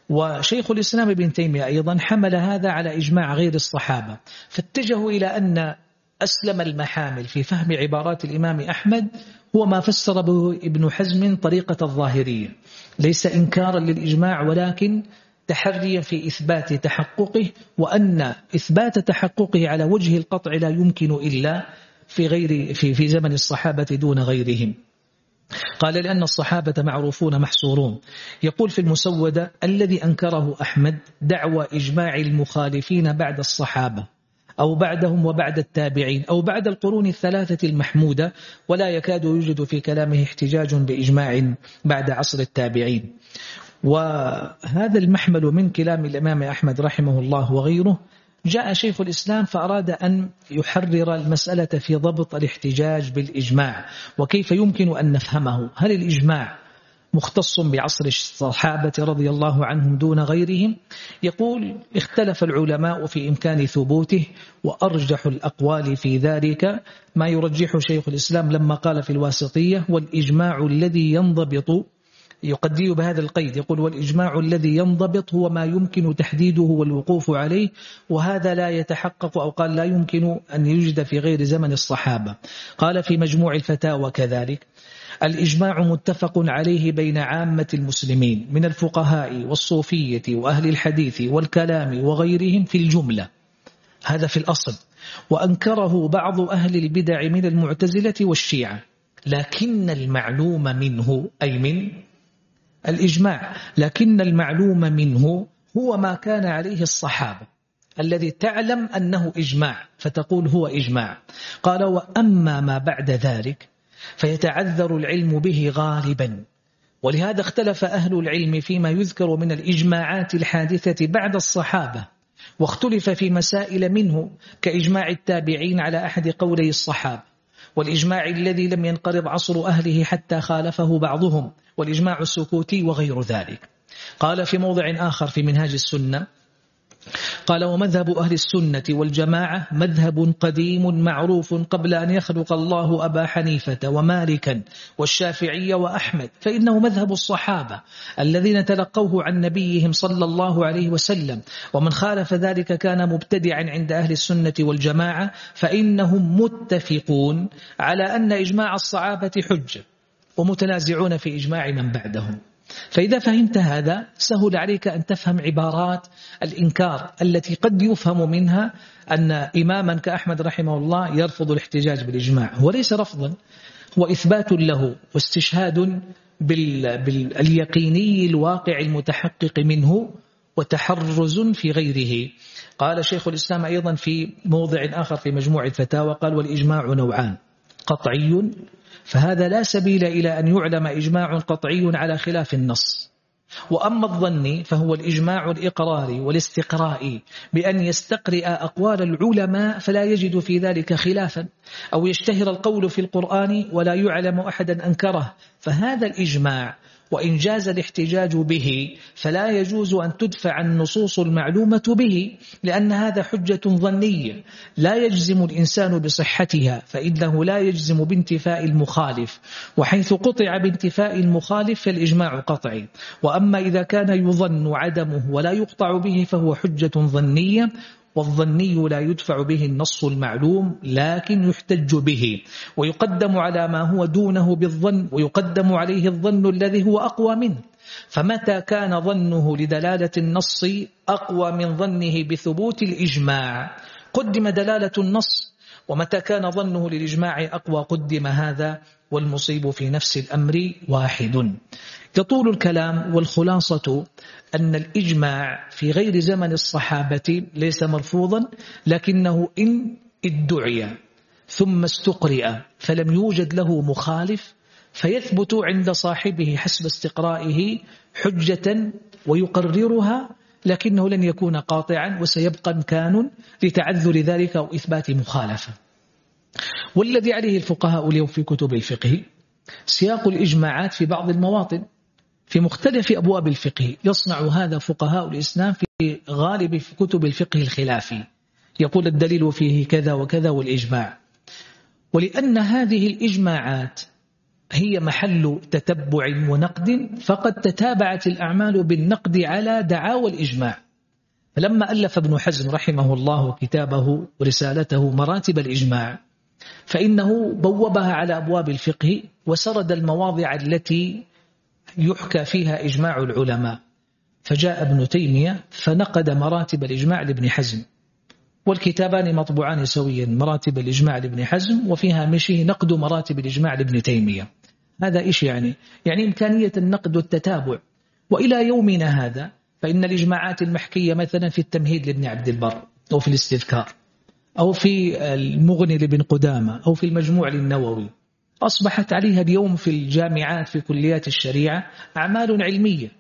وشيخ الإسلام ابن تيمية أيضا حمل هذا على إجماع غير الصحابة. فاتجهوا إلى أن أسلم المحامل في فهم عبارات الإمام أحمد هو ما فسر به ابن حزم طريقة الظاهرية. ليس إنكارا للإجماع ولكن تحريا في إثبات تحققه وأن إثبات تحققه على وجه القطع لا يمكن إلا في غير في في زمن الصحابة دون غيرهم. قال لأن الصحابة معروفون محصورون. يقول في المسودة الذي أنكره أحمد دعوى إجماع المخالفين بعد الصحابة. أو بعدهم وبعد التابعين أو بعد القرون الثلاثة المحمودة ولا يكاد يوجد في كلامه احتجاج بإجماع بعد عصر التابعين. وهذا المحمل من كلام الإمام أحمد رحمه الله وغيره جاء شيخ الإسلام فأراد أن يحرر المسألة في ضبط الاحتجاج بالإجماع وكيف يمكن أن نفهمه؟ هل الإجماع مختص بعصر الصحابة رضي الله عنهم دون غيرهم يقول اختلف العلماء في إمكان ثبوته وأرجح الأقوال في ذلك. ما يرجح شيخ الإسلام لما قال في الواسطية والإجماع الذي ينضبط يقديه بهذا القيد يقول والإجماع الذي ينضبط هو ما يمكن تحديده والوقوف عليه وهذا لا يتحقق أو قال لا يمكن أن يوجد في غير زمن الصحابة. قال في مجموع الفتاوى كذلك الإجماع متفق عليه بين عامة المسلمين من الفقهاء والصوفية وأهل الحديث والكلام وغيرهم في الجملة. هذا في الأصل. وأنكره بعض أهل البدع من المعتزلة والشيعة. لكن المعلوم منه أي من الإجماع لكن المعلوم منه هو ما كان عليه الصحابة. الذي تعلم أنه إجماع فتقول هو إجماع. قال وأما ما بعد ذلك فيتعذر العلم به غالبا. ولهذا اختلف أهل العلم فيما يذكر من الإجماعات الحادثة بعد الصحابة واختلف في مسائل منه كإجماع التابعين على أحد قولي الصحابة. والإجماع الذي لم ينقرض عصر أهله حتى خالفه بعضهم والإجماع السكوتي وغير ذلك. قال في موضع آخر في منهاج السنة قال ومذهب أهل السنة والجماعة مذهب قديم معروف قبل أن يخلق الله أبا حنيفة ومالكا والشافعي وأحمد. فإنه مذهب الصحابة الذين تلقوه عن نبيهم صلى الله عليه وسلم. ومن خالف ذلك كان مبتدعا عند أهل السنة والجماعة. فإنهم متفقون على أن إجماع الصحابة حجة ومتنازعون في إجماع من بعدهم. فإذا فهمت هذا سهل عليك أن تفهم عبارات الإنكار التي قد يفهم منها أن إماما كأحمد رحمه الله يرفض الاحتجاج بالإجماع. هو ليس رفضا هو إثبات له واستشهاد باليقيني الواقع المتحقق منه وتحرز في غيره. قال شيخ الإسلام أيضا في موضع آخر في مجموع الفتاوى قال والإجماع نوعان قطعي فهذا لا سبيل إلى أن يعلم إجماع قطعي على خلاف النص. وأما الظني فهو الإجماع الإقراري والاستقرائي بأن يستقرئ أقوال العلماء فلا يجد في ذلك خلافا أو يشتهر القول في القرآن ولا يعلم أحدا أنكره. فهذا الإجماع وإن جاز الاحتجاج به فلا يجوز أن تدفع النصوص المعلومة به لأن هذا حجة ظنية. لا يجزم الإنسان بصحتها فإنه لا يجزم بانتفاء المخالف. وحيث قطع بانتفاء المخالف فالإجماع قطعي. وأما إذا كان يظن عدمه ولا يقطع به فهو حجة ظنية والظني لا يدفع به النص المعلوم لكن يحتج به. ويقدم على ما هو دونه بالظن ويقدم عليه الظن الذي هو أقوى منه. فمتى كان ظنه لدلالة النص أقوى من ظنه بثبوت الإجماع؟ قدم دلالة النص. ومتى كان ظنه للإجماع أقوى؟ قدم هذا. والمصيب في نفس الأمر واحد. يطول الكلام والخلاصة. أن الإجماع في غير زمن الصحابة ليس مرفوضا لكنه إن ادعي ثم استقرئ فلم يوجد له مخالف فيثبت عند صاحبه حسب استقرائه حجة ويقررها لكنه لن يكون قاطعا وسيبقى إمكان لتعذر ذلك أو إثبات مخالفة. والذي عليه الفقهاء اليوم في كتب الفقه سياق الإجماعات في بعض المواطن. في مختلف أبواب الفقه. يصنع هذا فقهاء الإسلام في غالب في كتب الفقه الخلافي. يقول الدليل فيه كذا وكذا والإجماع. ولأن هذه الإجماعات هي محل تتبع ونقد فقد تتابعت الأعمال بالنقد على دعاوى الإجماع. فلما ألف ابن حزم رحمه الله كتابه ورسالته مراتب الإجماع فإنه بوبها على أبواب الفقه وسرد المواضع التي يحكى فيها إجماع العلماء. فجاء ابن تيمية فنقد مراتب الإجماع لابن حزم. والكتابان مطبوعان سويا مراتب الإجماع لابن حزم وفيها مشي نقد مراتب الإجماع لابن تيمية. هذا إيش يعني؟ يعني إمكانية النقد والتتابع. وإلى يومنا هذا فإن الإجماعات المحكية مثلا في التمهيد لابن عبد البر أو في الاستذكار أو في المغني لابن قدامة أو في المجموع للنووي أصبحت عليها اليوم في الجامعات في كليات الشريعة أعمال علمية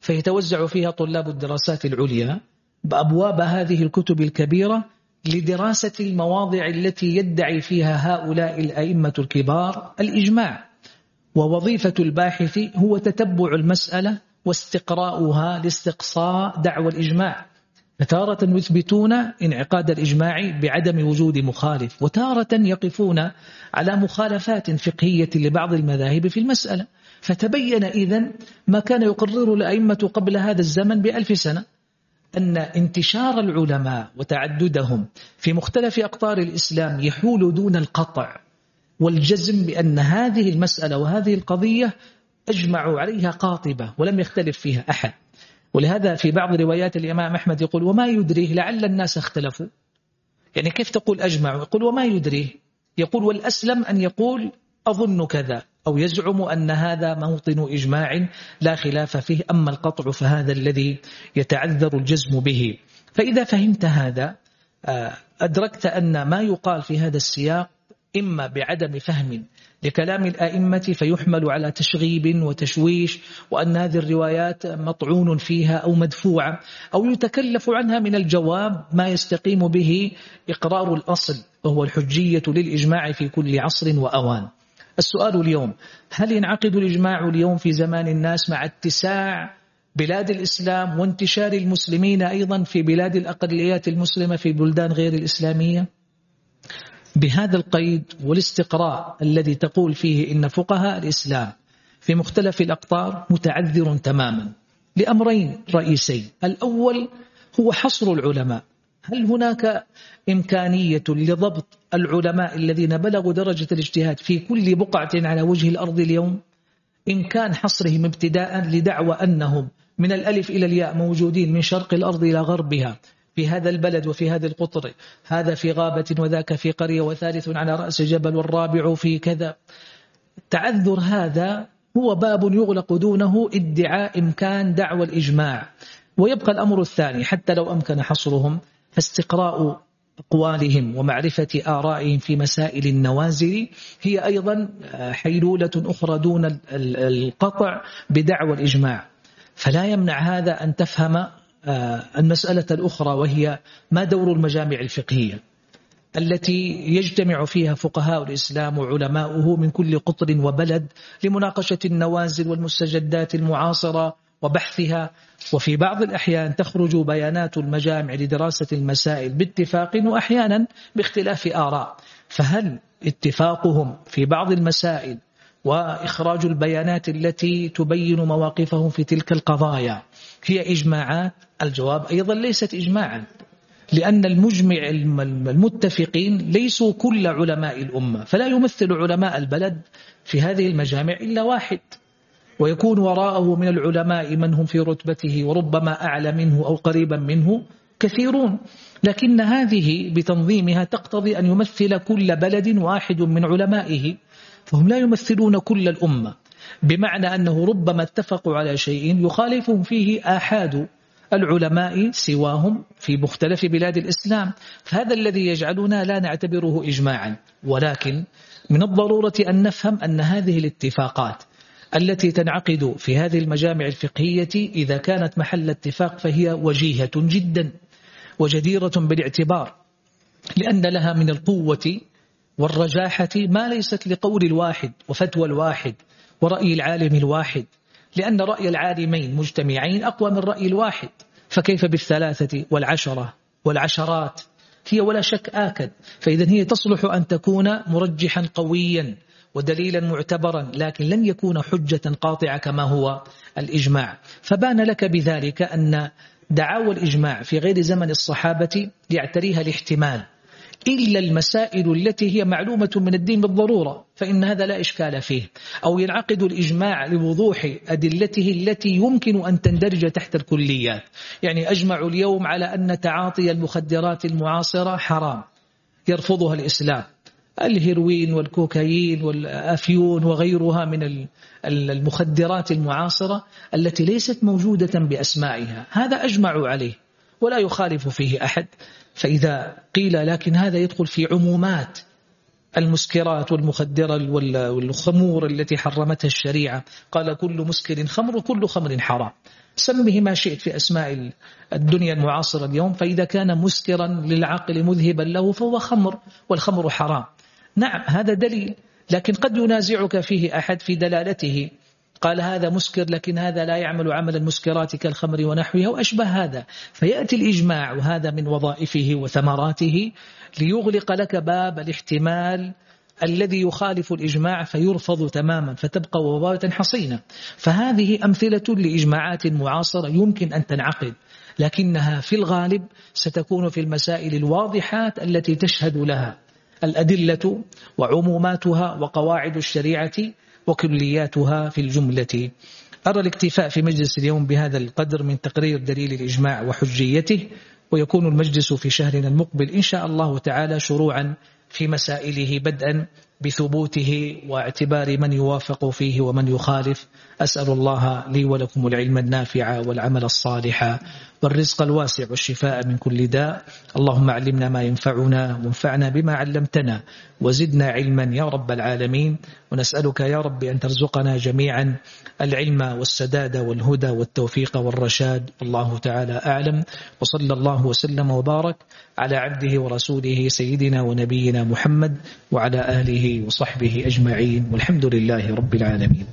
فيتوزع فيها طلاب الدراسات العليا بأبواب هذه الكتب الكبيرة لدراسة المواضع التي يدعي فيها هؤلاء الأئمة الكبار الإجماع. ووظيفة الباحث هو تتبع المسألة واستقراؤها لاستقصاء دعوى الإجماع. فتارة يثبتون انعقاد الإجماع بعدم وجود مخالف وتارة يقفون على مخالفات فقهية لبعض المذاهب في المسألة. فتبين إذن ما كان يقرر الأئمة قبل هذا الزمن بألف سنة أن انتشار العلماء وتعددهم في مختلف أقطار الإسلام يحول دون القطع والجزم بأن هذه المسألة وهذه القضية أجمعوا عليها قاطبة ولم يختلف فيها أحد. ولهذا في بعض روايات الإمام أحمد يقول وما يدريه لعل الناس اختلفوا. يعني كيف تقول أجمع؟ يقول وما يدريه. يقول والأسلم أن يقول أظن كذا أو يزعم أن هذا موطن إجماع لا خلاف فيه أما القطع فهذا الذي يتعذر الجزم به. فإذا فهمت هذا آه، أدركت أن ما يقال في هذا السياق إما بعدم فهم لكلام الآئمة فيحمل على تشغيب وتشويش وأن هذه الروايات مطعون فيها أو مدفوعة أو يتكلف عنها من الجواب ما يستقيم به إقرار الأصل وهو الحجية للإجماع في كل عصر وأوان. السؤال اليوم هل ينعقد الإجماع اليوم في زمان الناس مع اتساع بلاد الإسلام وانتشار المسلمين أيضا في بلاد الأقليات المسلمة في بلدان غير الإسلامية؟ بهذا القيد والاستقراء الذي تقول فيه إن فقهاء الإسلام في مختلف الأقطار متعذر تماما لأمرين رئيسين. الأول هو حصر العلماء. هل هناك إمكانية لضبط العلماء الذين بلغوا درجة الاجتهاد في كل بقعة على وجه الأرض اليوم؟ إمكان حصرهم ابتداء لدعوى أنهم من الألف إلى الياء موجودين من شرق الأرض إلى غربها في هذا البلد وفي هذا القطر هذا في غابة وذاك في قرية وثالث على رأس جبل والرابع في كذا. تعذر هذا هو باب يغلق دونه ادعاء إمكان دعوى الإجماع. ويبقى الأمر الثاني حتى لو أمكن حصرهم فاستقراء أقوالهم ومعرفة آرائهم في مسائل النوازل. هي أيضا حيلولة أخرى دون القطع بدعوى الإجماع. فلا يمنع هذا أن تفهم المسألة الأخرى وهي ما دور المجامع الفقهية التي يجتمع فيها فقهاء الإسلام وعلماؤه من كل قطر وبلد لمناقشة النوازل والمستجدات المعاصرة وبحثها. وفي بعض الأحيان تخرج بيانات المجامع لدراسة المسائل باتفاق وأحيانا باختلاف آراء. فهل اتفاقهم في بعض المسائل وإخراج البيانات التي تبين مواقفهم في تلك القضايا هي إجماعات؟ الجواب أيضا ليست إجماعا لأن المجمع المتفقين ليسوا كل علماء الأمة فلا يمثل علماء البلد في هذه المجامع إلا واحد ويكون وراءه من العلماء من هم في رتبته وربما أعلى منه أو قريبا منه كثيرون. لكن هذه بتنظيمها تقتضي أن يمثل كل بلد واحد من علمائه فهم لا يمثلون كل الأمة. بمعنى أنه ربما اتفقوا على شيء يخالفهم فيه آحاد العلماء سواهم في مختلف بلاد الإسلام. فهذا الذي يجعلنا لا نعتبره إجماعا. ولكن من الضرورة أن نفهم أن هذه الاتفاقات التي تنعقد في هذه المجامع الفقهية إذا كانت محل اتفاق فهي وجيهة جدا وجديرة بالاعتبار لأن لها من القوة والرجاحة ما ليست لقول الواحد وفتوى الواحد ورأي العالم الواحد لأن رأي العالمين مجتمعين أقوى من رأي الواحد. فكيف بالثلاثة والعشرة والعشرات؟ هي ولا شك آكد. فإذا هي تصلح أن تكون مرجحا قويا ودليلا معتبرا لكن لن يكون حجة قاطعة كما هو الإجماع. فبان لك بذلك أن دعاوى الإجماع في غير زمن الصحابة يعتريها الاحتمال. إلا المسائل التي هي معلومة من الدين بالضرورة فإن هذا لا إشكال فيه. أو ينعقد الإجماع لوضوح أدلته التي يمكن أن تندرج تحت الكليات. يعني أجمع اليوم على أن تعاطي المخدرات المعاصرة حرام. يرفضها الإسلام. الهيروين والكوكايين والأفيون وغيرها من المخدرات المعاصرة التي ليست موجودة بأسمائها. هذا أجمع عليه. ولا يخالف فيه أحد. فإذا قيل لكن هذا يدخل في عمومات المسكرات والمخدرة والخمور التي حرمتها الشريعة. قال كل مسكر خمر وكل خمر حرام. سمه ما شئت في أسماء الدنيا المعاصرة اليوم. فإذا كان مسكرا للعقل مذهبا له فهو خمر والخمر حرام. نعم هذا دليل. لكن قد ينازعك فيه أحد في دلالته. قال هذا مسكر لكن هذا لا يعمل عمل المسكرات كالخمر ونحوها وأشبه هذا. فيأتي الإجماع وهذا من وظائفه وثمراته ليغلق لك باب الاحتمال الذي يخالف الإجماع فيرفض تماما فتبقى وبابة حصينة فهذه أمثلة لإجماعات معاصرة يمكن أن تنعقد لكنها في الغالب ستكون في المسائل الواضحات التي تشهد لها. الأدلة وعموماتها وقواعد الشريعة وكلياتها في الجملة. أرى الاكتفاء في مجلس اليوم بهذا القدر من تقرير دليل الإجماع وحجيته ويكون المجلس في شهرنا المقبل إن شاء الله تعالى شروعا في مسائله بدءا بثبوته واعتبار من يوافق فيه ومن يخالف. أسأل الله لي ولكم العلم النافع والعمل الصالح. والرزق الواسع والشفاء من كل داء. اللهم علمنا ما ينفعنا وانفعنا بما علمتنا وزدنا علما يا رب العالمين. ونسألك يا رب أن ترزقنا جميعا العلم والسداد والهدى والتوفيق والرشاد. والله تعالى أعلم. وصلى الله وسلم وبارك على عبده ورسوله سيدنا ونبينا محمد وعلى آله وصحبه أجمعين. والحمد لله رب العالمين.